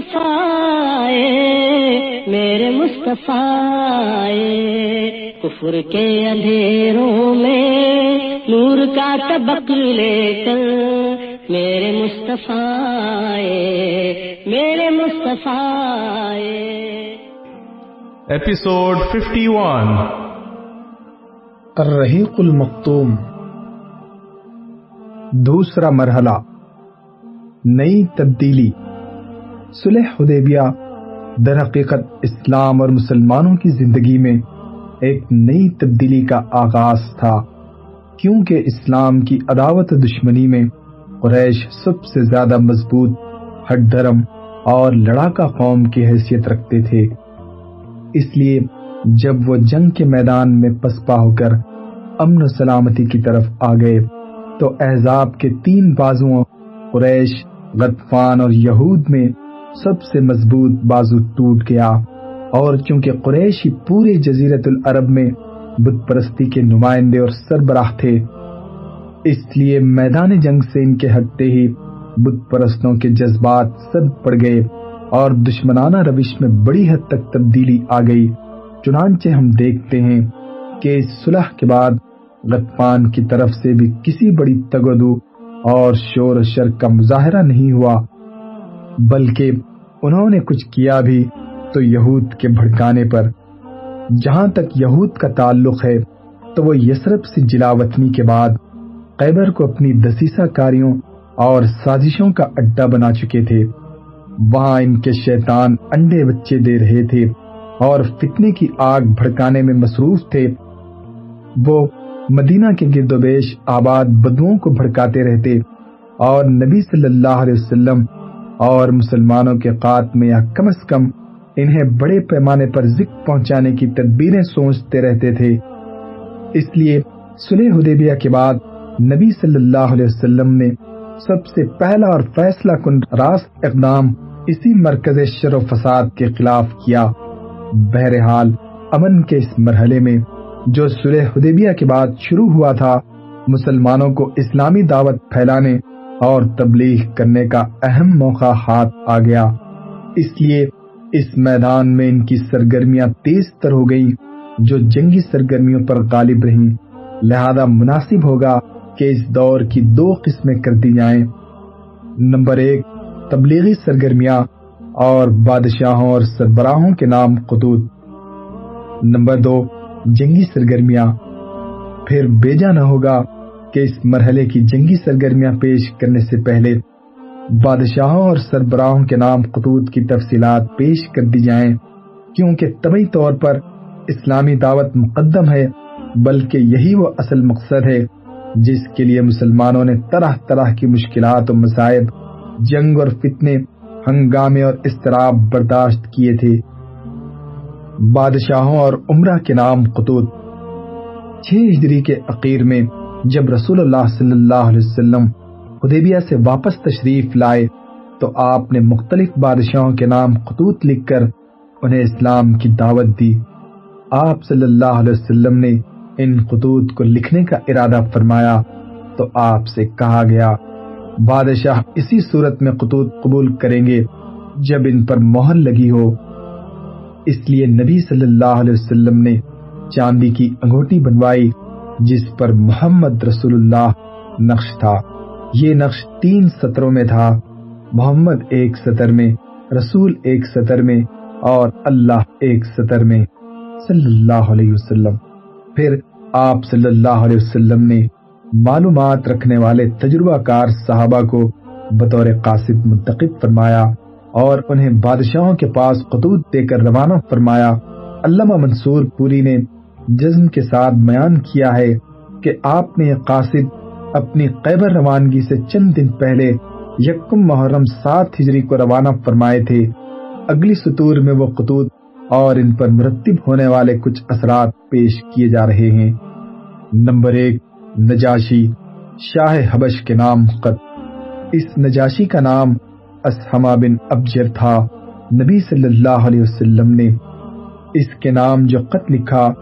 مصطفیٰ میرے مصطفیٰ۔ کفر کے اندھیروں میں نور کا طبق لے کر میرے مصطفیٰ آئے، میرے مصطفیٰ۔ Episode 51 الرحیق المختوم دوسرا مرحلہ نئی تبدیلی صلح حدیبیہ۔ در حقیقت اسلام اور مسلمانوں کی زندگی میں ایک نئی تبدیلی کا آغاز تھا، کیونکہ اسلام کی عداوت دشمنی میں قریش سب سے زیادہ مضبوط ہٹ دھرم اور لڑاکا قوم کی حیثیت رکھتے تھے۔ اس لیے جب وہ جنگ کے میدان میں پسپا ہو کر امن و سلامتی کی طرف آ گئے، تو احزاب کے تین بازو قریش، غطفان اور یہود میں سب سے مضبوط بازو ٹوٹ گیا۔ اور چونکہ قریش ہی پورے جزیرت العرب میں بت پرستی کے نمائندے اور سربراہ تھے، اس لیے میدان جنگ سے ان کے ہٹتے ہی بت پرستوں کے جذبات سد پڑ گئے اور دشمنانہ روش میں بڑی حد تک تبدیلی آ گئی۔ چنانچہ ہم دیکھتے ہیں کہ اس صلح کے بعد غطفان کی طرف سے بھی کسی بڑی تگدو اور شور و شر کا مظاہرہ نہیں ہوا۔ بلکہ انہوں نے کچھ کیا بھی تو یہود کے بھڑکانے پر۔ جہاں تک یہود کا تعلق ہے، تو وہ یسرف سے جلاوطنی کے بعد قیبر کو اپنی دسیسہ کاریوں اور سازشوں کا اڈا بنا چکے تھے۔ وہاں ان کے شیطان انڈے بچے دے رہے تھے اور فتنے کی آگ بھڑکانے میں مصروف تھے۔ وہ مدینہ کے گرد و بیش آباد بدوؤں کو بھڑکاتے رہتے اور نبی صلی اللہ علیہ وسلم اور مسلمانوں کے قات میں یا کم از کم انہیں بڑے پیمانے پر ذکر پہنچانے کی تدبیریں سوچتے رہتے تھے۔ اس لیے سلح حدیبیہ کے بعد نبی صلی اللہ علیہ وسلم نے سب سے پہلا اور فیصلہ کن راست اقدام اسی مرکز شر و فساد کے خلاف کیا۔ بہرحال امن کے اس مرحلے میں جو سلح حدیبیہ کے بعد شروع ہوا تھا، مسلمانوں کو اسلامی دعوت پھیلانے اور تبلیغ کرنے کا اہم موقع ہاتھ آ گیا۔ اس لیے اس میدان میں ان کی سرگرمیاں تیز تر ہو گئیں جو جنگی سرگرمیوں پر غالب رہیں۔ لہذا مناسب ہوگا کہ اس دور کی دو قسمیں کر دی جائیں۔ نمبر ایک، تبلیغی سرگرمیاں اور بادشاہوں اور سربراہوں کے نام خطوط نمبر دو، جنگی سرگرمیاں۔ پھر بیجا نہ ہوگا کہ اس مرحلے کی جنگی سرگرمیاں پیش کرنے سے پہلے بادشاہوں اور سربراہوں کے نام خطوط کی تفصیلات پیش کر دی جائیں، کیونکہ طبی طور پر اسلامی دعوت مقدم ہے، بلکہ یہی وہ اصل مقصد ہے جس کے لیے مسلمانوں نے طرح طرح کی مشکلات و مصائب، جنگ اور فتنے ہنگامے اور استراب برداشت کیے تھے۔ بادشاہوں اور عمرہ کے نام خطوط چھ ہجری کے عقیر میں جب رسول اللہ صلی اللہ علیہ وسلم حدیبیہ سے واپس تشریف لائے تو آپ نے مختلف بادشاہوں کے نام خطوط لکھ کر انہیں اسلام کی دعوت دی۔ آپ صلی اللہ علیہ وسلم نے ان خطوط کو لکھنے کا ارادہ فرمایا تو آپ سے کہا گیا، بادشاہ اسی صورت میں خطوط قبول کریں گے جب ان پر مہر لگی ہو۔ اس لیے نبی صلی اللہ علیہ وسلم نے چاندی کی انگوٹی بنوائی۔ جس پر محمد رسول اللہ نقش تھا۔ یہ نقش تین سطروں میں تھا۔ محمد ایک سطر میں، رسول ایک سطر میں اور اللہ ایک سطر میں۔ صلی اللہ علیہ وسلم۔ پھر آپ صلی اللہ علیہ وسلم نے معلومات رکھنے والے تجربہ کار صحابہ کو بطور قاصد منتخب فرمایا اور انہیں بادشاہوں کے پاس خطوط دے کر روانہ فرمایا۔ علامہ منصور پوری نے جزم کے ساتھ بیان کیا ہے کہ آپ نے قاصد اپنی قیبر روانگی سے چند دن پہلے یکم محرم سات ہجری کو روانہ فرمائے تھے۔ اگلی سطور میں وہ خطوط اور ان پر مرتب ہونے والے کچھ اثرات پیش کیے جا رہے ہیں۔ نمبر ایک، نجاشی، شاہ حبش کے نام خط۔ اس نجاشی کا نام اسحما بن ابجر تھا۔ نبی صلی اللہ علیہ وسلم نے اس کے نام جو خط لکھا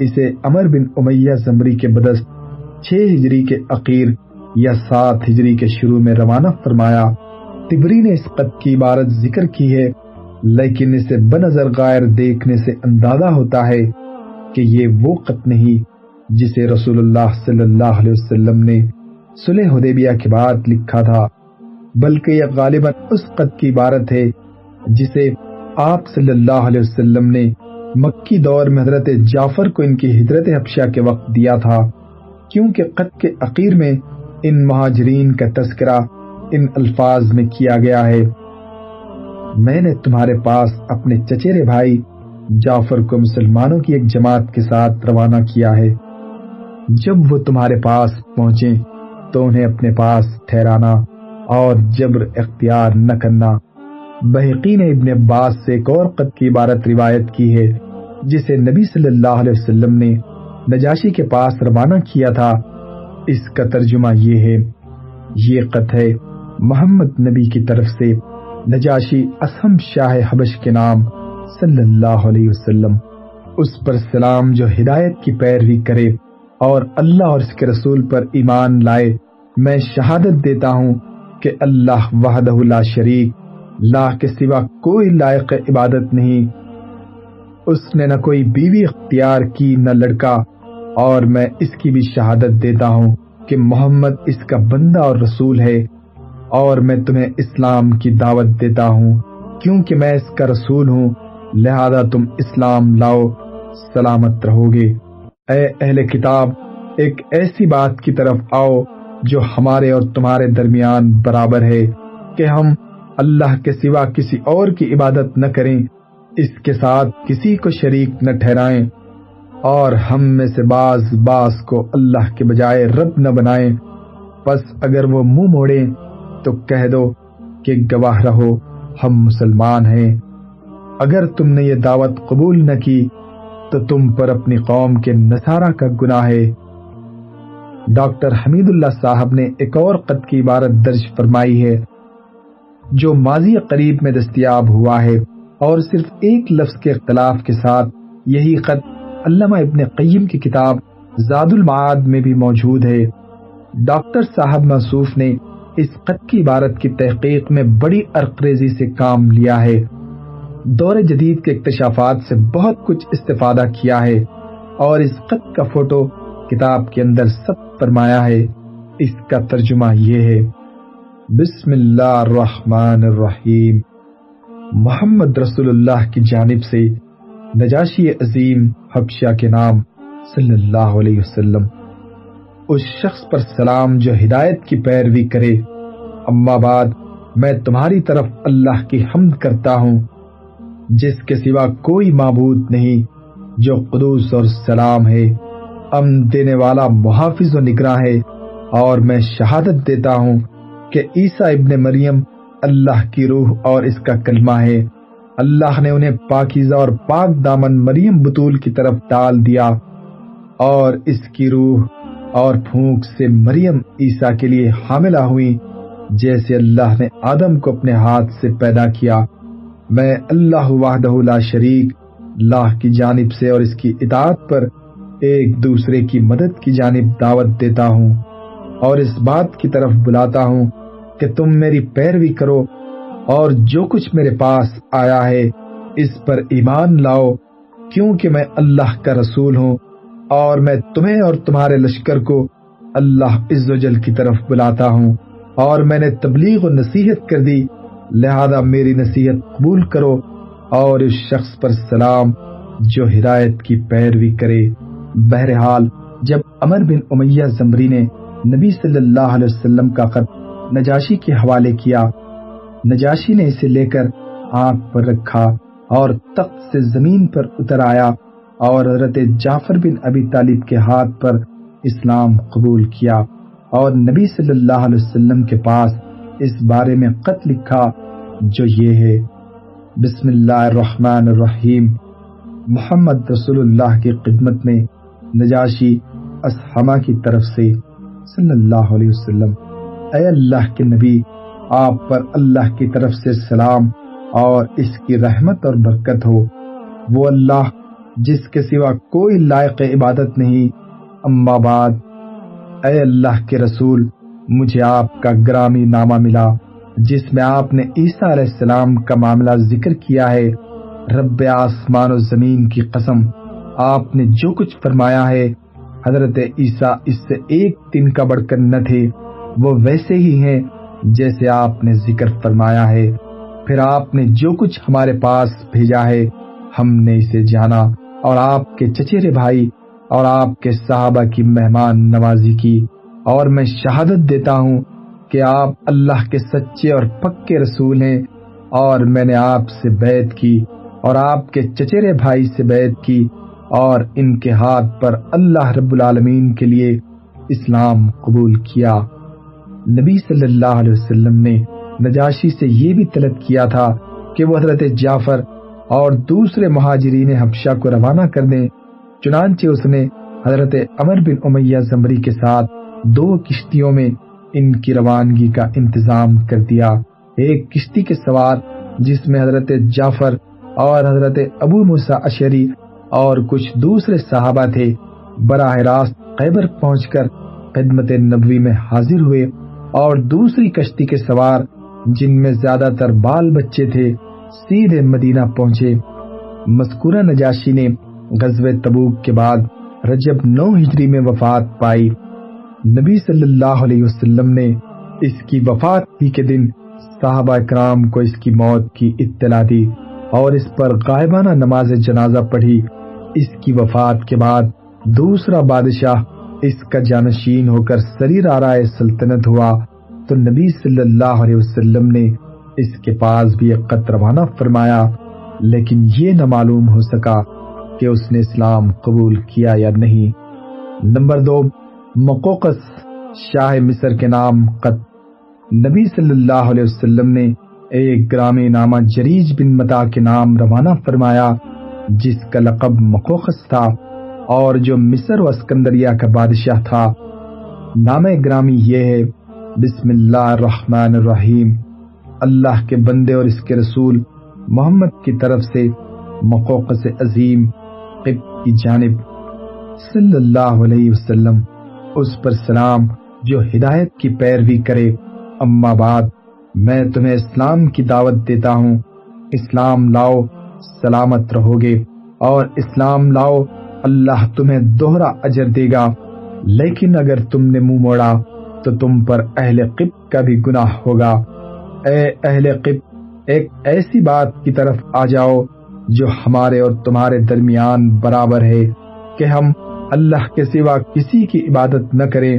اسے امر بن امیہ زمری کے بدست چھ ہجری کے عقیر یا سات ہجری کے شروع میں روانہ فرمایا، تبری نے اس خط کی عبارت ذکر کی ہے، لیکن اسے بنظر غائر دیکھنے سے اندازہ ہوتا ہے کہ یہ وہ خط نہیں جسے رسول اللہ صلی اللہ علیہ وسلم نے صلح حدیبیہ کے بعد لکھا تھا، بلکہ یہ غالباً اس خط کی عبارت ہے جسے آپ صلی اللہ علیہ وسلم نے مکی دور میں حضرت جعفر کو ان کی ہجرت حبشہ کے وقت دیا تھا، کیونکہ خط کے عقیر میں ان مہاجرین کا تذکرہ ان الفاظ میں کیا گیا ہے۔ میں نے تمہارے پاس اپنے چچیرے بھائی جعفر کو مسلمانوں کی ایک جماعت کے ساتھ روانہ کیا ہے۔ جب وہ تمہارے پاس پہنچے تو انہیں اپنے پاس ٹھہرانا اور جبر اختیار نہ کرنا۔ بحقی نے ابن عباس سے ایک اور قد کی عبارت روایت کی ہے۔ جسے نبی صلی اللہ علیہ وسلم نے نجاشی کے پاس روانہ کیا تھا، اس کا ترجمہ یہ ہے، یہ قط ہے محمد نبی کی طرف سے نجاشی اسم شاہ حبش کے نام صلی اللہ علیہ وسلم۔ اس پر سلام جو ہدایت کی پیروی کرے اور اللہ اور اس کے رسول پر ایمان لائے، میں شہادت دیتا ہوں کہ اللہ وحدہ لا شریک، لا کے سوا کوئی لائق عبادت نہیں۔ اس نے نہ کوئی بیوی اختیار کی، نہ لڑکا۔ اور میں اس کی بھی شہادت دیتا ہوں کہ محمد اس کا بندہ اور رسول ہے۔ اور میں تمہیں اسلام کی دعوت دیتا ہوں۔ کیونکہ میں اس کا رسول ہوں، لہذا تم اسلام لاؤ، سلامت رہو گے اے اہل کتاب، ایک ایسی بات کی طرف آؤ جو ہمارے اور تمہارے درمیان برابر ہے کہ ہم اللہ کے سوا کسی اور کی عبادت نہ کریں۔ اس کے ساتھ کسی کو شریک نہ ٹھہرائیں اور ہم میں سے باز باز کو اللہ کے بجائے رب نہ بنائیں۔ بس اگر وہ منہ مو موڑے تو کہہ دو کہ گواہ رہو، ہم مسلمان ہیں۔ اگر تم نے یہ دعوت قبول نہ کی تو تم پر اپنی قوم کے نصارہ کا گناہ ہے۔ ڈاکٹر حمید اللہ صاحب نے ایک اور قط کی عبارت درج فرمائی ہے، جو ماضی قریب میں دستیاب ہوا ہے۔ اور صرف ایک لفظ کے اختلاف کے ساتھ یہی خط علامہ ابن قیم کی کتاب زاد المعاد میں بھی موجود ہے۔ ڈاکٹر صاحب مصوف نے اس خط کی عبارت کی تحقیق میں بڑی ارقریزی سے کام لیا ہے۔ دور جدید کے اکتشافات سے بہت کچھ استفادہ کیا ہے اور اس خط کا فوٹو کتاب کے اندر سب فرمایا ہے۔ اس کا ترجمہ یہ ہے۔ بسم اللہ الرحمن الرحیم۔ محمد رسول اللہ کی جانب سے نجاشی عظیم حبشہ کے نام صلی اللہ علیہ وسلم اس شخص پر سلام جو ہدایت کی پیروی کرے، اما بعد میں تمہاری طرف اللہ کی حمد کرتا ہوں، جس کے سوا کوئی معبود نہیں جو قدوس اور سلام ہے، امن دینے والا محافظ و نگراں ہے، اور میں شہادت دیتا ہوں کہ عیسیٰ ابن مریم اللہ کی روح اور اس کا کلمہ ہے۔ اللہ نے انہیں پاکیزہ اور پاک دامن مریم بطول کی طرف ڈال دیا اور اس کی روح اور پھونک سے مریم عیسیٰ کے لیے حاملہ ہوئی جیسے اللہ نے آدم کو اپنے ہاتھ سے پیدا کیا۔ میں اللہ وحدہ لا شریک اللہ کی جانب سے اور اس کی اطاعت پر ایک دوسرے کی مدد کی جانب دعوت دیتا ہوں اور اس بات کی طرف بلاتا ہوں۔ کہ تم میری پیروی کرو اور جو کچھ میرے پاس آیا ہے، اس پر ایمان لاؤ، کیونکہ میں اللہ کا رسول ہوں اور میں تمہیں اور تمہارے لشکر کو اللہ عز و جل کی طرف بلاتا ہوں۔ اور میں نے تبلیغ و نصیحت کر دی، لہذا میری نصیحت قبول کرو اور اس شخص پر سلام جو ہدایت کی پیروی کرے۔ بہرحال، جب امر بن امیہ زمری نے نبی صلی اللہ علیہ وسلم کا خط نجاشی کے حوالے کیا۔ نجاشی نے اسے لے کر آنکھ پر رکھا اور تخت سے زمین پر اتر آیا اور حضرت جعفر بن ابی طالب کے ہاتھ پر اسلام قبول کیا اور نبی صلی اللہ علیہ وسلم کے پاس اس بارے میں خط لکھا جو یہ ہے۔ بسم اللہ الرحمن الرحیم۔ محمد رسول اللہ کی خدمت میں نجاشی اسحمہ کی طرف سے صلی اللہ علیہ وسلم اے اللہ کے نبی، آپ پر اللہ کی طرف سے سلام اور اس کی رحمت اور برکت ہو۔ وہ اللہ جس کے سوا کوئی لائق عبادت نہیں۔ اما بعد، اے اللہ کے رسول، مجھے آپ کا گرامی نامہ ملا، جس میں آپ نے عیسیٰ علیہ السلام کا معاملہ ذکر کیا ہے۔ رب آسمان و زمین کی قسم، آپ نے جو کچھ فرمایا ہے، حضرت عیسیٰ اس سے ایک دن کا بڑھ کر نہ تھے۔ وہ ویسے ہی ہیں جیسے آپ نے ذکر فرمایا ہے۔ پھر آپ نے جو کچھ ہمارے پاس بھیجا ہے، ہم نے اسے جانا اور آپ کے چچیرے بھائی اور آپ کے صحابہ کی مہمان نوازی کی۔ اور میں شہادت دیتا ہوں کہ آپ اللہ کے سچے اور پکے رسول ہیں۔ اور میں نے آپ سے بیعت کی اور آپ کے چچیرے بھائی سے بیعت کی اور ان کے ہاتھ پر اللہ رب العالمین کے لیے اسلام قبول کیا۔ نبی صلی اللہ علیہ وسلم نے نجاشی سے یہ بھی طلب کیا تھا کہ وہ حضرت جعفر اور دوسرے مہاجرین حبشہ کو روانہ کر دیں، چنانچہ اس نے حضرت عمر بن امیہ زمری کے ساتھ دو کشتیوں میں ان کی روانگی کا انتظام کر دیا۔ ایک کشتی کے سوار، جس میں حضرت جعفر اور حضرت ابو موسا اشری اور کچھ دوسرے صحابہ تھے، براہ راست خیبر پہنچ کر خدمت نبوی میں حاضر ہوئے۔ اور دوسری کشتی کے سوار، جن میں زیادہ تر بال بچے تھے، سیدھے مدینہ پہنچے۔ مذکورہ نجاشی نے غزوہ تبوک کے بعد رجب نو ہجری میں وفات پائی۔ نبی صلی اللہ علیہ وسلم نے اس کی وفات ہی کے دن صحابہ اکرام کو اس کی موت کی اطلاع دی اور اس پر غائبانہ نماز جنازہ پڑھی۔ اس کی وفات کے بعد دوسرا بادشاہ اس کا جانشین ہو کر سریر آرائے سلطنت ہوا، تو نبی صلی اللہ علیہ وسلم نے اس کے پاس بھی ایک قط روانہ فرمایا، لیکن یہ نہ معلوم ہو سکا کہ اس نے اسلام قبول کیا یا نہیں۔ نمبر دو، مقوقس شاہ مصر کے نام قط نبی صلی اللہ علیہ وسلم نے ایک گرامی نامہ جریج بن متا کے نام روانہ فرمایا، جس کا لقب مقوقس تھا۔ اور جو مصر و اسکندریہ کا بادشاہ تھا، نام گرامی یہ ہے، بسم اللہ الرحمن الرحیم، اللہ کے بندے اور اس کے رسول، محمد کی طرف سے مقوقس عظیم قب کی جانب، صلی اللہ علیہ وسلم، اس پر سلام، جو ہدایت کی پیروی کرے۔ اما بعد، میں تمہیں اسلام کی دعوت دیتا ہوں۔ اسلام لاؤ، سلامت رہو گے۔ اور اسلام لاؤ اللہ تمہیں دوہرا اجر دے گا۔ لیکن اگر تم نے منہ موڑا، تو تم پر اہل قب کا بھی گناہ ہوگا۔ اے اہل قب ایک ایسی بات کی طرف آ جاؤ جو ہمارے اور تمہارے درمیان برابر ہے، کہ ہم اللہ کے سوا کسی کی عبادت نہ کریں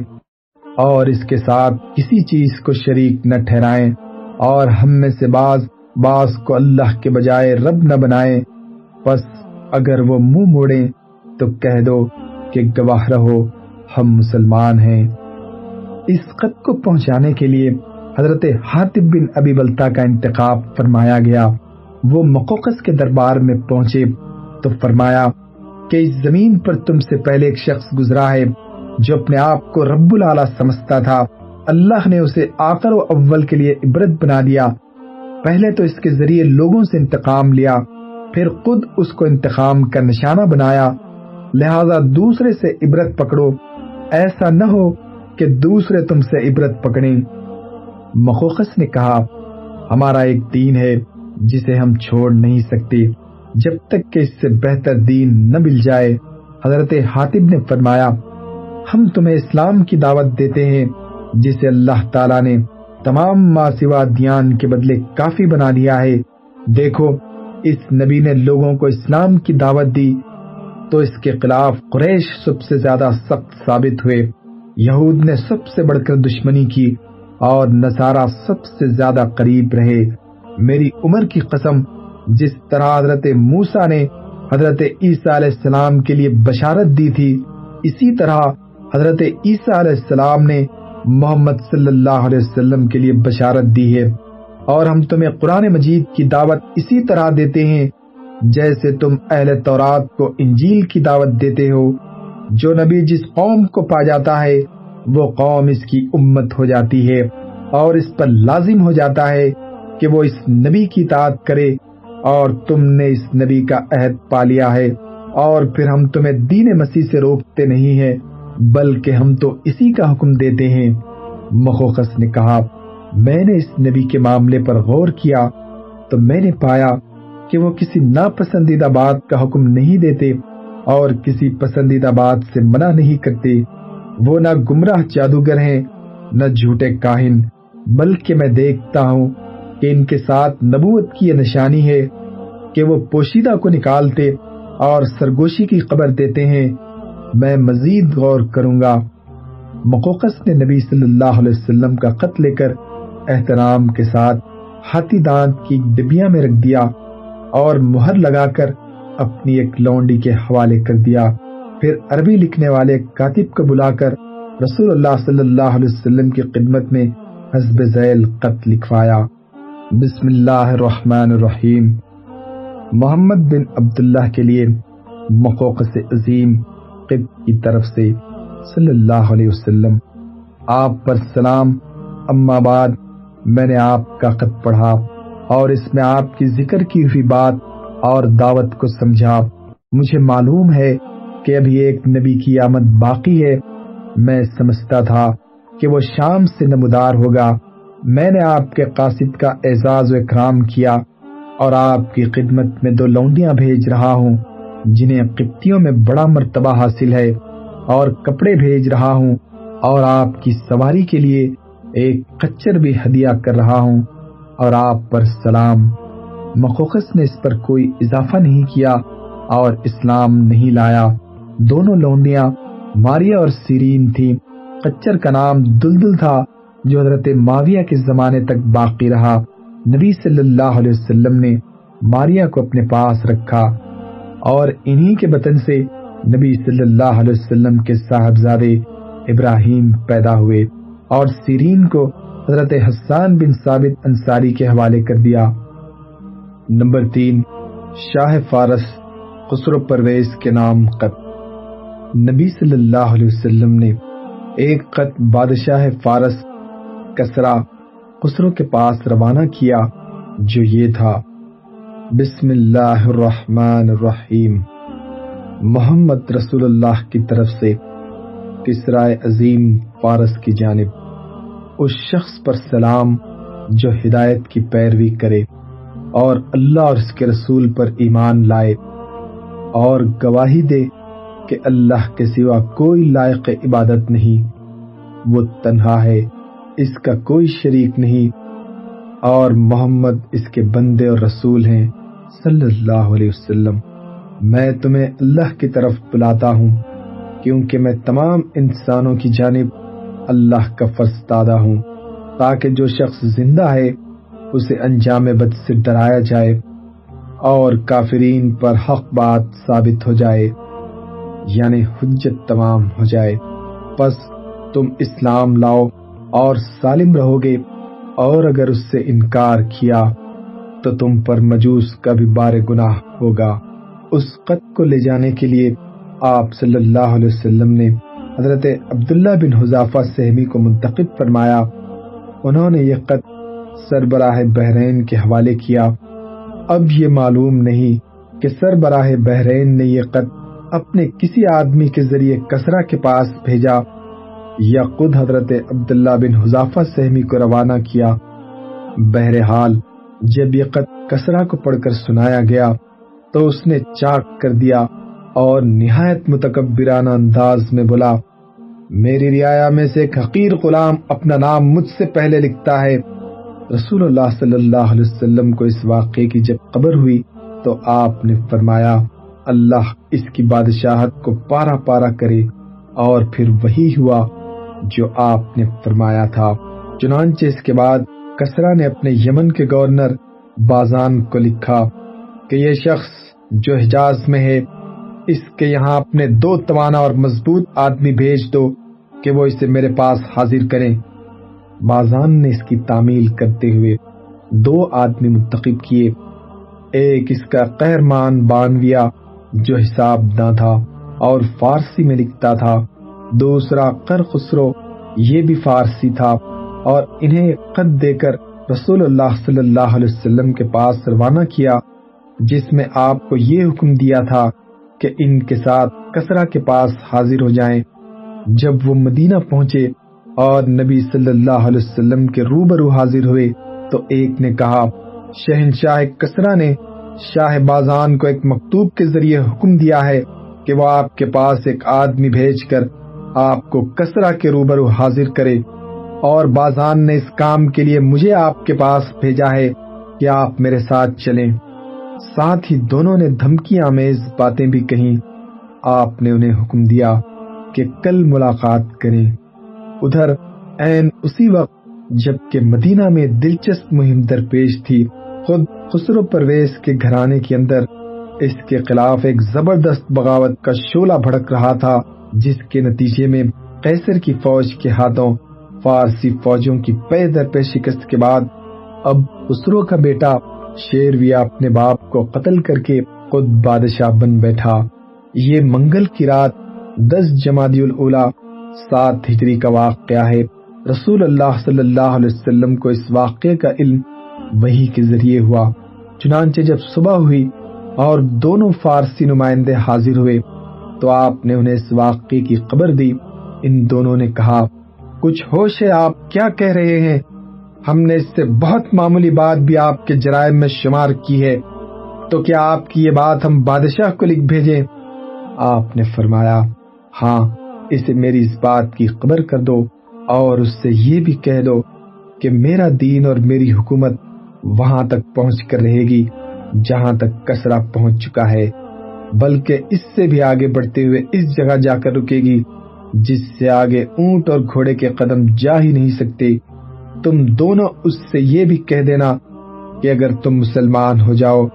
اور اس کے ساتھ کسی چیز کو شریک نہ ٹھہرائیں اور ہم میں سے بعض بعض کو اللہ کے بجائے رب نہ بنائیں۔ بس اگر وہ منہ مو موڑیں تو کہہ دو کہ گواہ رہو، ہم مسلمان ہیں۔ اس خط کو پہنچانے کے لیے حضرت حاطب بن ابی بلتا کا انتخاب فرمایا گیا۔ وہ مقوقس کے دربار میں پہنچے تو فرمایا کہ اس زمین پر تم سے پہلے ایک شخص گزرا ہے جو اپنے آپ کو رب العلیٰ سمجھتا تھا۔ اللہ نے اسے آخر و اول کے لیے عبرت بنا دیا۔ پہلے تو اس کے ذریعے لوگوں سے انتقام لیا، پھر خود اس کو انتقام کا نشانہ بنایا۔ لہذا دوسرے سے عبرت پکڑو۔ ایسا نہ ہو کہ دوسرے تم سے عبرت پکڑیں۔ مخوخس نے کہا، ہمارا ایک دین ہے جسے ہم چھوڑ نہیں سکتے۔ جب تک کہ اس سے بہتر دین نہ مل جائے، حضرت حاطب نے فرمایا، ہم تمہیں اسلام کی دعوت دیتے ہیں، جسے اللہ تعالیٰ نے تمام ماں سوا دیان کے بدلے کافی بنا دیا ہے۔ دیکھو، اس نبی نے لوگوں کو اسلام کی دعوت دی۔ تو اس کے خلاف قریش سب سے زیادہ سخت ثابت ہوئے۔ یہود نے سب سے بڑھ کر دشمنی کی اور نصارہ سب سے زیادہ قریب رہے۔ میری عمر کی قسم، جس طرح حضرت موسا نے حضرت عیسیٰ علیہ السلام کے لیے بشارت دی تھی، اسی طرح حضرت عیسیٰ علیہ السلام نے محمد صلی اللہ علیہ وسلم کے لیے بشارت دی ہے۔ اور ہم تمہیں قرآن مجید کی دعوت اسی طرح دیتے ہیں جیسے تم اہل تورات کو انجیل کی دعوت دیتے ہو، جو نبی جس قوم کو پا جاتا ہے، وہ قوم اس کی امت ہو جاتی ہے اور اس پر لازم ہو جاتا ہے کہ وہ اس نبی کی اطاعت کرے اور تم نے اس نبی کا عہد پا لیا ہے۔ اور پھر ہم تمہیں دین مسیح سے روکتے نہیں ہیں، بلکہ ہم تو اسی کا حکم دیتے ہیں۔ مخوخس نے کہا، میں نے اس نبی کے معاملے پر غور کیا تو میں نے پایا کہ وہ کسی ناپسندیدہ بات کا حکم نہیں دیتے اور کسی پسندیدہ بات سے منع نہیں کرتے۔ وہ نہ گمراہ جادوگر ہیں، نہ جھوٹے کاہن۔ بلکہ میں دیکھتا ہوں کہ ان کے ساتھ نبوت کی یہ نشانی ہے کہ وہ پوشیدہ کو نکالتے اور سرگوشی کی خبر دیتے ہیں۔ میں مزید غور کروں گا۔ مقوقس نے نبی صلی اللہ علیہ وسلم کا خط لے کر احترام کے ساتھ ہاتھی دانت کی ڈبیاں میں رکھ دیا۔ اور مہر لگا کر اپنی ایک لونڈی کے حوالے کر دیا۔ پھر عربی لکھنے والے کاتب کو بلا کر رسول اللہ صلی اللہ علیہ وسلم کی خدمت میں حزب ذیل خط لکھوایا۔ بسم اللہ الرحمن الرحیم۔ محمد بن عبداللہ کے لیے مقوقس عظیم قب کی طرف سے صلی اللہ علیہ وسلم۔ آپ پر سلام۔ اما بعد، میں نے آپ کا خط پڑھا۔ اور اس میں آپ کی ذکر کی ہوئی بات اور دعوت کو سمجھا مجھے معلوم ہے کہ ابھی ایک نبی کی آمد باقی ہے۔ میں سمجھتا تھا کہ وہ شام سے نمودار ہوگا۔ میں نے آپ کے قاصد کا اعزاز و اکرام کیا اور آپ کی خدمت میں دو لونڈیاں بھیج رہا ہوں، جنہیں قبطیوں میں بڑا مرتبہ حاصل ہے اور کپڑے بھیج رہا ہوں اور آپ کی سواری کے لیے ایک کچر بھی ہدیہ کر رہا ہوں۔ اور آپ پر سلام۔ مخوخس نے اس پر کوئی اضافہ نہیں کیا اور اسلام نہیں لایا۔ دونوں لونڈیاں ماریا اور سیرین تھی کچر کا نام دلدل تھا جو حضرت معاویہ کے زمانے تک باقی رہا۔ نبی صلی اللہ علیہ وسلم نے ماریا کو اپنے پاس رکھا اور انہی کے بطن سے نبی صلی اللہ علیہ وسلم کے صاحبزادے ابراہیم پیدا ہوئے اور سیرین کو حضرت حسان بن ثابت انصاری کے حوالے کر دیا۔ نمبر تین، شاہ فارس خسرو پرویز کے نام قط۔ نبی صلی اللہ علیہ وسلم نے ایک خط بادشاہ فارس کسرا خسرو کے پاس روانہ کیا، جو یہ تھا، بسم اللہ الرحمن الرحیم۔ محمد رسول اللہ کی طرف سے کسرائے عظیم فارس کی جانب۔ اس شخص پر سلام جو ہدایت کی پیروی کرے اور اللہ اور اس کے رسول پر ایمان لائے اور گواہی دے کہ اللہ کے سوا کوئی لائق عبادت نہیں۔ وہ تنہا ہے، اس کا کوئی شریک نہیں اور محمد اس کے بندے اور رسول ہیں۔ صلی اللہ علیہ وسلم، میں تمہیں اللہ کی طرف بلاتا ہوں، کیونکہ میں تمام انسانوں کی جانب اللہ کا فرستادہ ہوں، تاکہ جو شخص زندہ ہے، اسے انجام بد سے ڈرایا جائے اور کافرین پر حق بات ثابت ہو جائے یعنی حجت تمام ہو جائے۔ پس تم اسلام لاؤ اور سالم رہو گے اور اگر اس سے انکار کیا، تو تم پر مجوس کا بھی بار گناہ ہوگا۔ اس قط کو لے جانے کے لیے آپ صلی اللہ علیہ وسلم نے حضرت عبداللہ بن حذافہ سہمی کو منتخب فرمایا، انہوں نے یہ قط سربراہ بحرین کے حوالے کیا۔ اب یہ معلوم نہیں کہ سربراہ بحرین نے یہ قط اپنے کسی آدمی کے ذریعے کسرا کے پاس بھیجا یا خود حضرت عبداللہ بن حذافہ سہمی کو روانہ کیا۔ بہرحال، جب یہ قط کسرا کو پڑھ کر سنایا گیا، تو اس نے چاک کر دیا اور نہایت متکبرانہ انداز میں بولا میری رعایا میں سے ایک حقیر غلام اپنا نام مجھ سے پہلے لکھتا ہے۔ رسول اللہ صلی اللہ علیہ وسلم کو اس واقعے کی جب خبر ہوئی تو آپ نے فرمایا، اللہ اس کی بادشاہت کو پارا پارا کرے اور پھر وہی ہوا جو آپ نے فرمایا تھا۔ چنانچہ اس کے بعد کسرا نے اپنے یمن کے گورنر بازان کو لکھا کہ یہ شخص جو حجاز میں ہے، اس کے یہاں اپنے دو توانا اور مضبوط آدمی بھیج دو۔ کہ وہ اسے میرے پاس حاضر کریں۔ بازان نے اس کی تعمیل کرتے ہوئے دو آدمی منتخب کیے۔ ایک اس کا قہرمان بانویا جو حساب نہ تھا اور فارسی میں لکھتا تھا۔ دوسرا کر خسرو، یہ بھی فارسی تھا اور انہیں قد دے کر رسول اللہ صلی اللہ علیہ وسلم کے پاس روانہ کیا، جس میں آپ کو یہ حکم دیا تھا کہ ان کے ساتھ کسرا کے پاس حاضر ہو جائیں۔ جب وہ مدینہ پہنچے اور نبی صلی اللہ علیہ وسلم کے روبرو حاضر ہوئے تو ایک نے کہا، شہنشاہ کسرا نے شاہ بازان کو ایک مکتوب کے ذریعے حکم دیا ہے کہ وہ آپ کے پاس ایک آدمی بھیج کر آپ کو کسرا کے روبرو حاضر کرے اور بازان نے اس کام کے لیے مجھے آپ کے پاس بھیجا ہے کہ آپ میرے ساتھ چلیں۔ ساتھ ہی دونوں نے دھمکی آمیز باتیں بھی کہیں۔ آپ نے انہیں حکم دیا۔ کہ کل ملاقات کریں۔ ادھر این اسی وقت جبکہ مدینہ میں دلچسپ مہم درپیش تھی، خود خسرو پرویز کے گھرانے کے اندر اس کے خلاف ایک زبردست بغاوت کا شولہ بھڑک رہا تھا، جس کے نتیجے میں قیصر کی فوج کے ہاتھوں فارسی فوجوں کی پے در پہ شکست کے بعد اب خسرو کا بیٹا شیرویا اپنے باپ کو قتل کر کے خود بادشاہ بن بیٹھا۔ یہ منگل کی رات دس جمادی الاولا سات ہجری کا واقعہ ہے۔ رسول اللہ صلی اللہ علیہ وسلم کو اس واقعے کا علم وہی کے ذریعے ہوا۔ چنانچہ جب صبح ہوئی اور دونوں فارسی نمائندے حاضر ہوئے تو آپ نے انہیں اس واقعے کی خبر دی۔ ان دونوں نے کہا، کچھ ہوش ہے، آپ کیا کہہ رہے ہیں؟ ہم نے اس سے بہت معمولی بات بھی آپ کے جرائم میں شمار کی ہے۔ تو کیا آپ کی یہ بات ہم بادشاہ کو لکھ بھیجیں؟ آپ نے فرمایا ہاں اسے میری اس بات کی خبر کر دو اور اس سے یہ بھی کہہ دو کہ میرا دین اور میری حکومت وہاں تک پہنچ کر رہے گی، جہاں تک کسرا پہنچ چکا ہے، بلکہ اس سے بھی آگے بڑھتے ہوئے اس جگہ جا کر رکے گی، جس سے آگے اونٹ اور گھوڑے کے قدم جا ہی نہیں سکتے۔ تم دونوں اس سے یہ بھی کہہ دینا کہ اگر تم مسلمان ہو جاؤ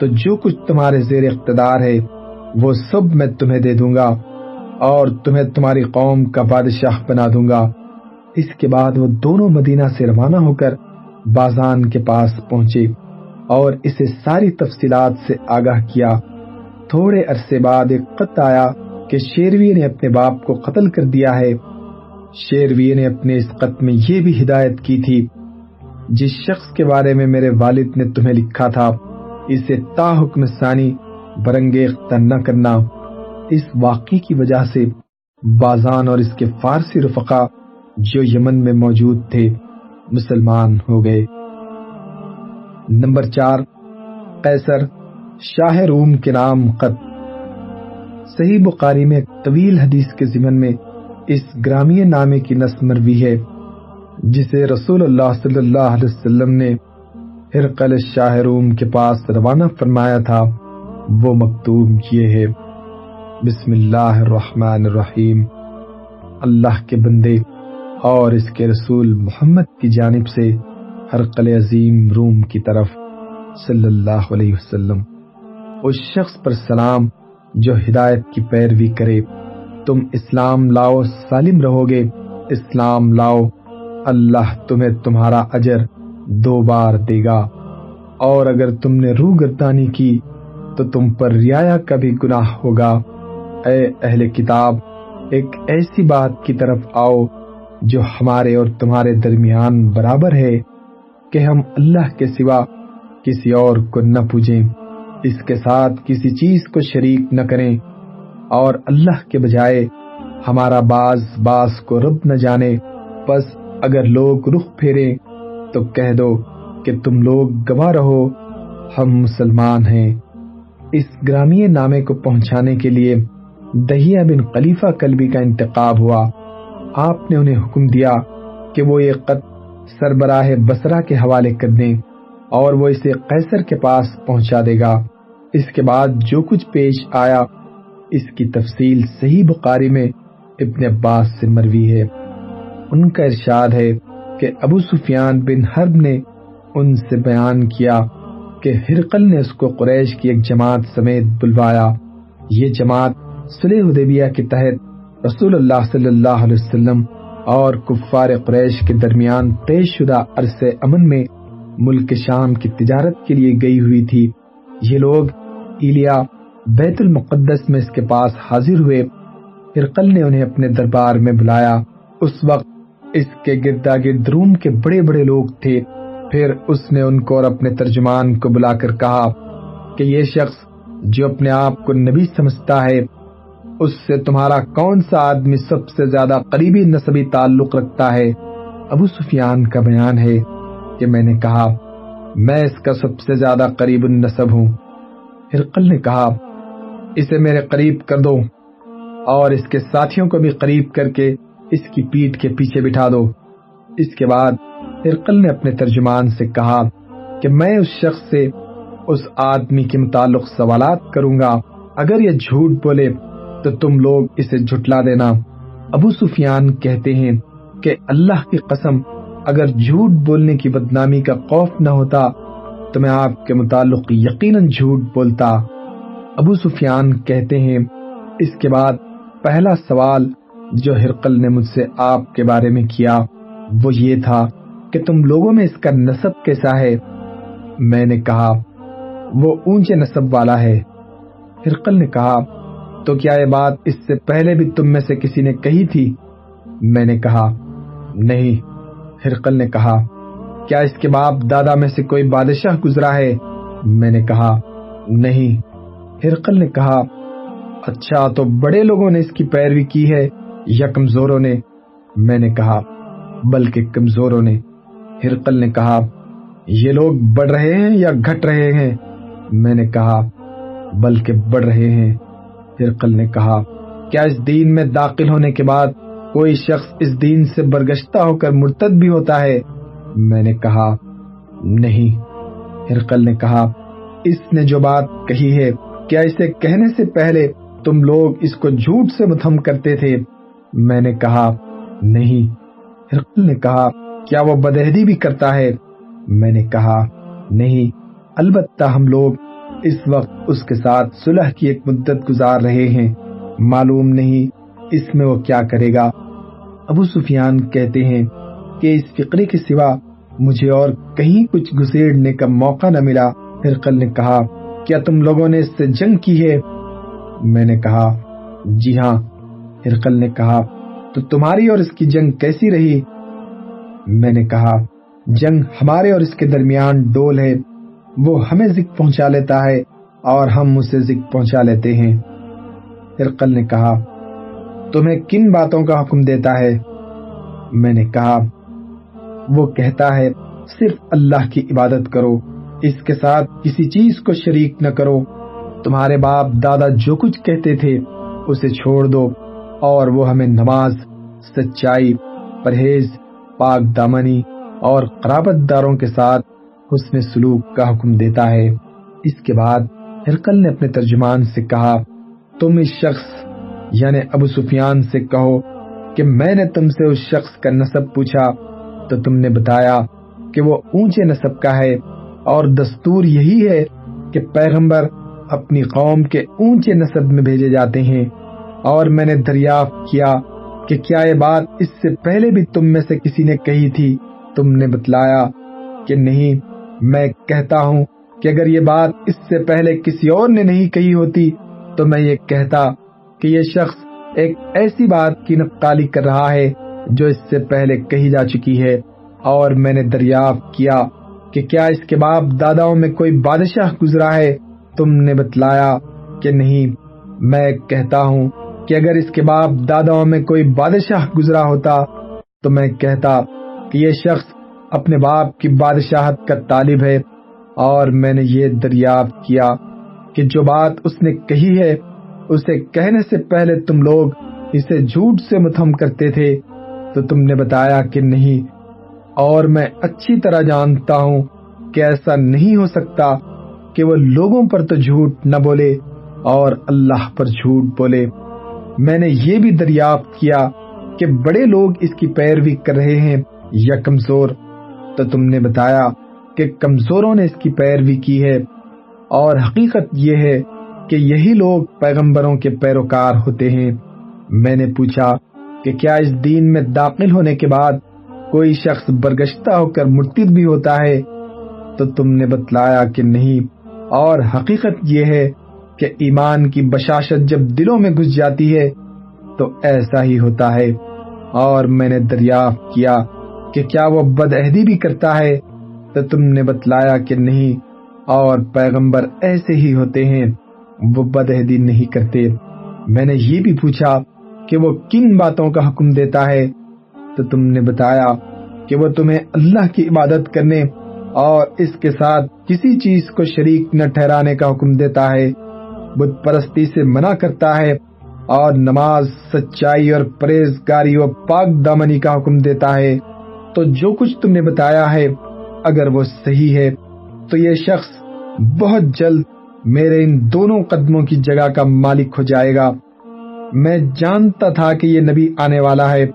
تو جو کچھ تمہارے زیر اقتدار ہے، وہ سب میں تمہیں دے دوں گا۔ اور تمہیں تمہاری قوم کا بادشاہ بنا دوں گا۔ اس کے بعد وہ دونوں مدینہ سے روانہ ہو کر بازان کے پاس پہنچے اور اسے ساری تفصیلات سے آگاہ کیا۔ تھوڑے عرصے بعد ایک خط آیا کہ شیروی نے اپنے باپ کو قتل کر دیا ہے۔ شیروی نے اپنے اس خط میں یہ بھی ہدایت کی تھی، جس شخص کے بارے میں میرے والد نے تمہیں لکھا تھا، اسے تا حکم ثانی برنگیخت نہ کرنا۔ اس واقعے کی وجہ سے بازان اور اس کے فارسی رفقا جو یمن میں موجود تھے مسلمان ہو گئے۔ نمبر چار، قیصر، شاہ روم کے نام خط صحیح بخاری میں طویل حدیث کے ضمن میں اس گرامی نامے کی نس مروی ہے، جسے رسول اللہ صلی اللہ علیہ وسلم نے ہرقل شاہ روم کے پاس روانہ فرمایا تھا، وہ مکتوب یہ ہے بسم اللہ الرحمن الرحیم۔ اللہ کے بندے اور اس کے رسول محمد کی جانب سے ہرقل عظیم روم کی طرف صلی اللہ علیہ وسلم۔ اس شخص پر سلام جو ہدایت کی پیروی کرے۔ تم اسلام لاؤ، سالم رہو گے اسلام لاؤ، اللہ تمہیں تمہارا اجر دو بار دے گا۔ اور اگر تم نے روح گردانی کی تو تم پر ریا کا بھی گناہ ہوگا۔ اے اہل کتاب، ایک ایسی بات کی طرف آؤ جو ہمارے اور تمہارے درمیان برابر ہے کہ ہم اللہ کے سوا کسی اور کو نہ پوجیں، اس کے ساتھ کسی چیز کو شریک نہ کریں، اور اللہ کے بجائے ہمارا باز باز کو رب نہ جانے۔ بس اگر لوگ رخ پھیرے تو کہہ دو کہ تم لوگ گواہ رہو، ہم مسلمان ہیں۔ اس گرامی نامے کو پہنچانے کے لیے دہیا بن خلیفہ کلبی کا انتخاب ہوا۔ آپ نے انہیں حکم دیا کہ وہ یہ قط سربراہ بسرا کے حوالے کر دیں اور وہ اسے قیصر کے پاس پہنچا دے گا۔ اس کے بعد جو کچھ پیش آیا، اس کی تفصیل صحیح بخاری میں ابن عباس سے مروی ہے۔ ان کا ارشاد ہے کہ ابو سفیان بن حرب نے ان سے بیان کیا کہ ہرقل نے اس کو قریش کی ایک جماعت سمیت بلوایا۔ یہ جماعت صلح حدیبیہ کے تحت رسول اللہ صلی اللہ علیہ وسلم اور کفار قریش کے درمیان طے شدہ عرصے امن میں ملک شام کی تجارت کے لیے گئی ہوئی تھی۔ یہ لوگ ایلیا بیت المقدس میں اس کے پاس حاضر ہوئے۔ ہرقل نے انہیں اپنے دربار میں بلایا۔ اس وقت اس کے گردا گرد روم کے بڑے بڑے لوگ تھے۔ پھر اس نے ان کو اور اپنے ترجمان کو بلا کر کہا کہ یہ شخص جو اپنے آپ کو نبی سمجھتا ہے اس سے تمہارا کون سا آدمی سب سے زیادہ قریبی نسبی تعلق رکھتا ہے؟ ابو سفیان کا بیان ہے کہ میں نے کہا، میں اس کا سب سے زیادہ قریب النسب ہوں۔ ہرقل نے کہا، اسے میرے قریب کر دو اور اس کے ساتھیوں کو بھی قریب کر کے اس کی پیٹ کے پیچھے بٹھا دو۔ اس کے بعد ہرقل نے اپنے ترجمان سے کہا کہ میں اس شخص سے اس آدمی کے متعلق سوالات کروں گا۔ اگر یہ جھوٹ بولے تو تم لوگ اسے جھٹلا دینا۔ ابو سفیان کہتے ہیں کہ اللہ کی قسم، اگر جھوٹ بولنے کی بدنامی کا خوف نہ ہوتا، تو میں آپ کے متعلق یقیناً جھوٹ بولتا۔ ابو سفیان کہتے ہیں، اس کے بعد پہلا سوال جو ہرقل نے مجھ سے آپ کے بارے میں کیا، وہ یہ تھا کہ تم لوگوں میں اس کا نصب کیسا ہے؟ میں نے کہا، وہ اونچے نصب والا ہے۔ ہرقل نے کہا تو کیا یہ بات اس سے پہلے بھی تم میں سے کسی نے کہی تھی؟ میں نے کہا، نہیں، ہرقل نے کہا، کیا اس کے باپ دادا میں سے کوئی بادشاہ گزرا ہے؟ میں نے کہا، نہیں۔ ہرقل نے کہا اچھا تو بڑے لوگوں نے اس کی پیروی کی ہے یا کمزوروں نے؟ میں نے کہا، بلکہ کمزوروں نے۔ ہرقل نے کہا، یہ لوگ بڑھ رہے ہیں یا گھٹ رہے ہیں؟ میں نے کہا، بلکہ بڑھ رہے ہیں۔ ہرقل نے کہا، کیا اس دین میں داخل ہونے کے بعد کوئی شخص اس دین سے برگشتہ ہو کر مرتد بھی ہوتا ہے؟ میں نے کہا، نہیں۔ ہرقل نے کہا، اس نے جو بات کہی ہے، کیا اسے کہنے سے پہلے تم لوگ اس کو جھوٹ سے متھم کرتے تھے؟ میں نے کہا، نہیں۔ ہرقل نے کہا، کیا وہ بدہدی بھی کرتا ہے؟ میں نے کہا، نہیں۔ البتہ ہم لوگ اس وقت اس کے ساتھ صلح کی ایک مدت گزار رہے ہیں۔ معلوم نہیں اس میں وہ کیا کرے گا۔ ابو سفیان کہتے ہیں کہ اس فقرے کے سوا مجھے اور کہیں کچھ گسیڑنے کا موقع نہ ملا۔ ہرقل نے کہا، کیا تم لوگوں نے اس سے جنگ کی ہے؟ میں نے کہا جی ہاں۔ ہرقل نے کہا، تو تمہاری اور اس کی جنگ کیسی رہی؟ میں نے کہا، جنگ ہمارے اور اس کے درمیان ڈول ہے۔ وہ ہمیں ذک پہنچا لیتا ہے اور ہم اسے ذک پہنچا لیتے ہیں۔ ہرقل نے کہا، تمہیں کن باتوں کا حکم دیتا ہے؟ میں نے کہا، وہ کہتا ہے، صرف اللہ کی عبادت کرو، اس کے ساتھ کسی چیز کو شریک نہ کرو۔ تمہارے باپ دادا جو کچھ کہتے تھے، اسے چھوڑ دو، اور وہ ہمیں نماز، سچائی، پرہیز، پاک دامنی اور قرابت داروں کے ساتھ حسن سلوک کا حکم دیتا ہے۔ اس کے بعد ہرکل نے اپنے ترجمان سے کہا، تم اس شخص یعنی ابو سفیان سے کہو کہ میں نے تم سے اس شخص کا نصب پوچھا، تو تم نے بتایا کہ وہ اونچے نصب کا ہے اور دستور یہی ہے کہ پیغمبر اپنی قوم کے اونچے نصب میں بھیجے جاتے ہیں۔ اور میں نے دریافت کیا کہ کیا یہ بات اس سے پہلے بھی تم میں سے کسی نے کہی تھی؟ تم نے بتلایا کہ نہیں۔ میں کہتا ہوں کہ اگر یہ بات اس سے پہلے کسی اور نے نہیں کہی ہوتی، تو میں یہ کہتا کہ یہ شخص ایک ایسی بات کی نقالی کر رہا ہے جو اس سے پہلے کہی جا چکی ہے۔ اور میں نے دریافت کیا کہ کیا اس کے باپ داداؤں میں کوئی بادشاہ گزرا ہے؟ تم نے بتلایا کہ نہیں۔ میں کہتا ہوں کہ اگر اس کے باپ داداؤں میں کوئی بادشاہ گزرا ہوتا، تو میں کہتا کہ یہ شخص اپنے باپ کی بادشاہت کا طالب ہے اور میں نے یہ دریافت کیا کہ جو بات اس نے کہی ہے، اسے کہنے سے پہلے تم لوگ اسے جھوٹ سے متھم کرتے تھے، تو تم نے بتایا کہ نہیں، اور میں اچھی طرح جانتا ہوں کہ ایسا نہیں ہو سکتا کہ وہ لوگوں پر تو جھوٹ نہ بولے اور اللہ پر جھوٹ بولے۔ میں نے یہ بھی دریافت کیا کہ بڑے لوگ اس کی پیروی کر رہے ہیں، یا کمزور تو تم نے بتایا کہ کمزوروں نے اس کی پیروی کی ہے۔ اور حقیقت یہ ہے کہ یہی لوگ پیغمبروں کے پیروکار ہوتے ہیں۔ میں نے پوچھا کہ کیا اس دین میں داخل ہونے کے بعد کوئی شخص برگشتہ ہو کر مرتد بھی ہوتا ہے؟ تو تم نے بتلایا کہ نہیں۔ اور حقیقت یہ ہے کہ ایمان کی بشاشت جب دلوں میں گھس جاتی ہے تو ایسا ہی ہوتا ہے۔ اور میں نے دریافت کیا کہ کیا وہ بد عہدی بھی کرتا ہے تو تم نے بتلایا کہ نہیں، اور پیغمبر ایسے ہی ہوتے ہیں، وہ بد عہدی نہیں کرتے۔ میں نے یہ بھی پوچھا کہ وہ کن باتوں کا حکم دیتا ہے، تو تم نے بتایا کہ وہ تمہیں اللہ کی عبادت کرنے اور اس کے ساتھ کسی چیز کو شریک نہ ٹھہرانے کا حکم دیتا ہے۔ بت پرستی سے منع کرتا ہے اور نماز سچائی اور پرہیزگاری و پاک دامنی کا حکم دیتا ہے۔ تو جو کچھ تم نے بتایا ہے، اگر وہ صحیح ہے، تو یہ شخص بہت جلد میرے ان دونوں قدموں کی جگہ کا مالک ہو جائے گا۔ میں جانتا تھا کہ یہ نبی آنے والا ہے،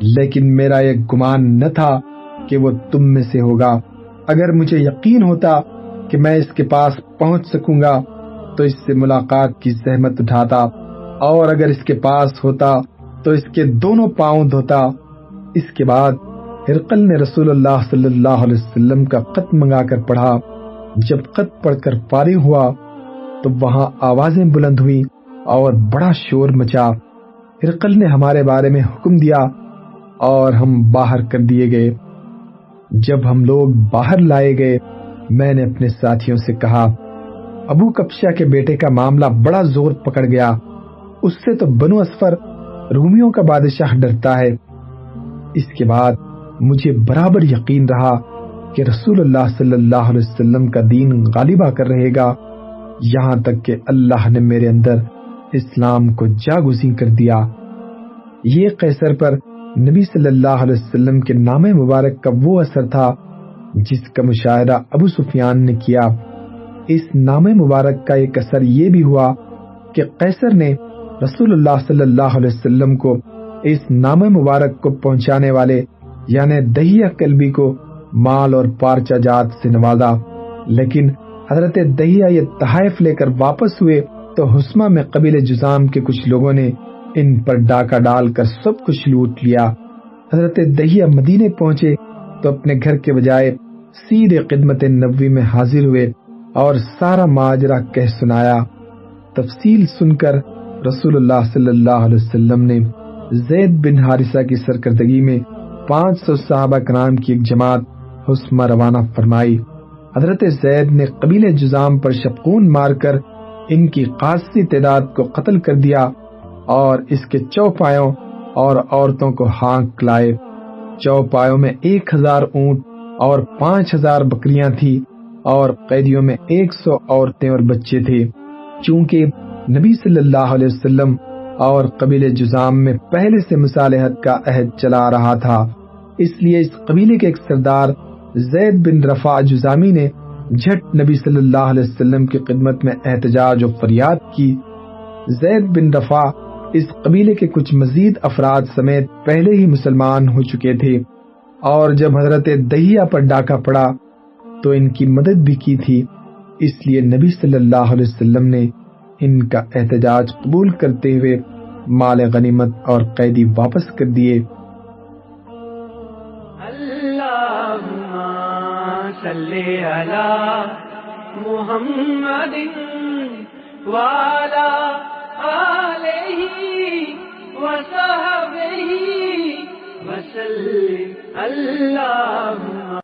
لیکن میرا یہ گمان نہ تھا کہ وہ تم میں سے ہوگا۔ اگر مجھے یقین ہوتا کہ میں اس کے پاس پہنچ سکوں گا، تو اس سے ملاقات کی زحمت اٹھاتا۔ اور اگر اس کے پاس ہوتا، تو اس کے دونوں پاؤں دھوتا۔ اس کے بعد ہرقل نے رسول اللہ صلی اللہ علیہ وسلم کا خط منگا کر پڑھا۔ جب خط پڑھ کر فارغ ہوا، تو وہاں آوازیں بلند ہوئی اور بڑا شور مچا۔ ہرقل نے ہمارے بارے میں حکم دیا اور ہم باہر کر دیے گئے۔ جب ہم لوگ باہر لائے گئے، میں نے اپنے ساتھیوں سے کہا، ابو کپشا کے بیٹے کا معاملہ بڑا زور پکڑ گیا۔ اس سے تو بنو اسفر رومیوں کا بادشاہ ڈرتا ہے۔ اس کے بعد مجھے برابر یقین رہا کہ رسول اللہ صلی اللہ علیہ وسلم کا دین غالب آ کر رہے گا۔ یہاں تک کہ اللہ نے میرے اندر اسلام کو جاگزی کر دیا۔ یہ قیصر پر نبی صلی اللہ علیہ وسلم کے نام مبارک کا وہ اثر تھا جس کا مشاہدہ ابو سفیان نے کیا۔ اس نام مبارک کا ایک اثر یہ بھی ہوا کہ قیصر نے رسول اللہ صلی اللہ علیہ وسلم کو اس نام مبارک کو پہنچانے والے یعنی دہیا کلبی کو مال اور پارچا جات سے نوازا، لیکن حضرت دہیا یہ تحائف لے کر واپس ہوئے تو حسمہ میں قبیل جزام کے کچھ لوگوں نے ان پر ڈاکہ ڈال کر سب کچھ لوٹ لیا۔ حضرت دہیا مدینے پہنچے تو اپنے گھر کے بجائے سیدھے خدمت نبوی میں حاضر ہوئے اور سارا ماجرا کہہ سنایا۔ تفصیل سن کر رسول اللہ صلی اللہ علیہ وسلم نے زید بن حارثہ کی سرکردگی میں پانچ سو صحابہ کرام کی ایک جماعت حسمہ روانہ فرمائی، حضرت زید نے قبیل جزام پر شپکون مار کر ان کی خاصی تعداد کو قتل کر دیا اور اس کے چوپایوں اور عورتوں کو ہانک لائے چوپایوں میں ایک ہزار اونٹ اور پانچ ہزار بکریاں تھی اور قیدیوں میں ایک سو عورتیں اور بچے تھے۔ چونکہ نبی صلی اللہ علیہ وسلم اور قبیل جزام میں پہلے سے مصالحت کا عہد چلا رہا تھا۔ اس لیے اس قبیلے کے ایک سردار زید بن رفع جزامی نے جھٹ نبی صلی اللہ علیہ وسلم کی خدمت میں احتجاج و فریاد کی۔ زید بن رفع اس قبیلے کے کچھ مزید افراد سمیت پہلے ہی مسلمان ہو چکے تھے۔ اور جب حضرت دہیا پر ڈاکہ پڑا تو ان کی مدد بھی کی تھی۔ اس لیے نبی صلی اللہ علیہ وسلم نے ان کا احتجاج قبول کرتے ہوئے مال غنیمت اور قیدی واپس کر دیے محمد والا وصحبہ وسلم اللہ